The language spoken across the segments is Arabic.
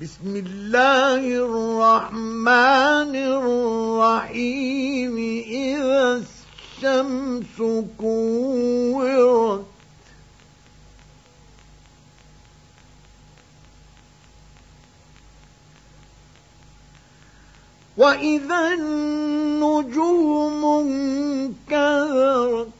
بسم الله الرحمن الرحيم. إذا الشمس كورت. وإذا النجوم انكدرت.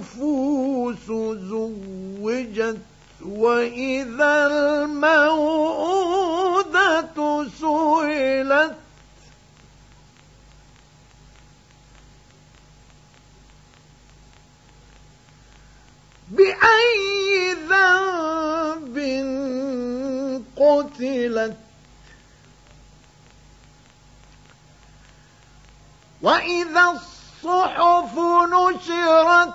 النفوس زوجت وإذا الموءودة سئلت. بأي ذنب قتلت؟ وإذا الصحف نشرت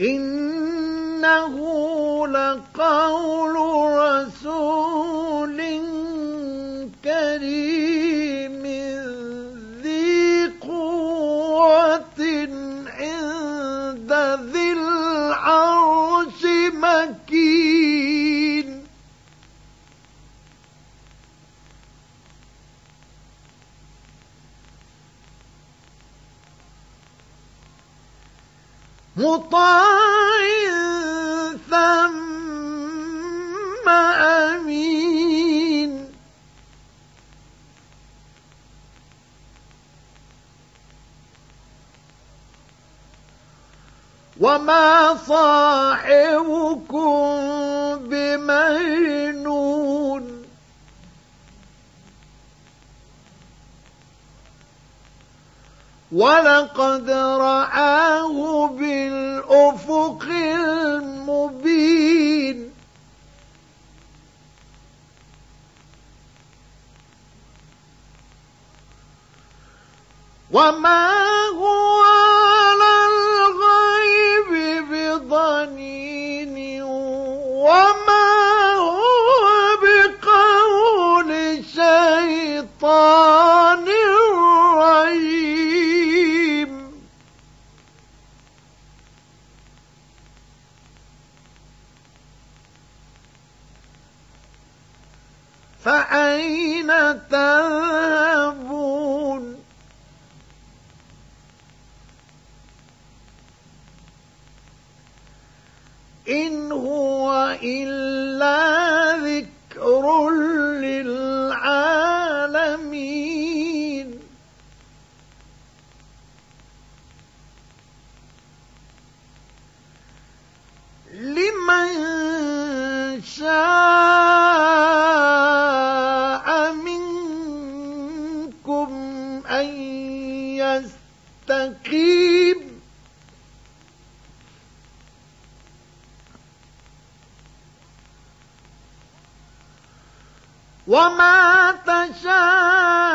إنه لقول رسول كريم. مطاع ثم أمين وما صاحبكم بمجنون ولقد رآه بالأفق المبين وما فأين تذهبون؟ إن هو إلا ذكر وما تشاء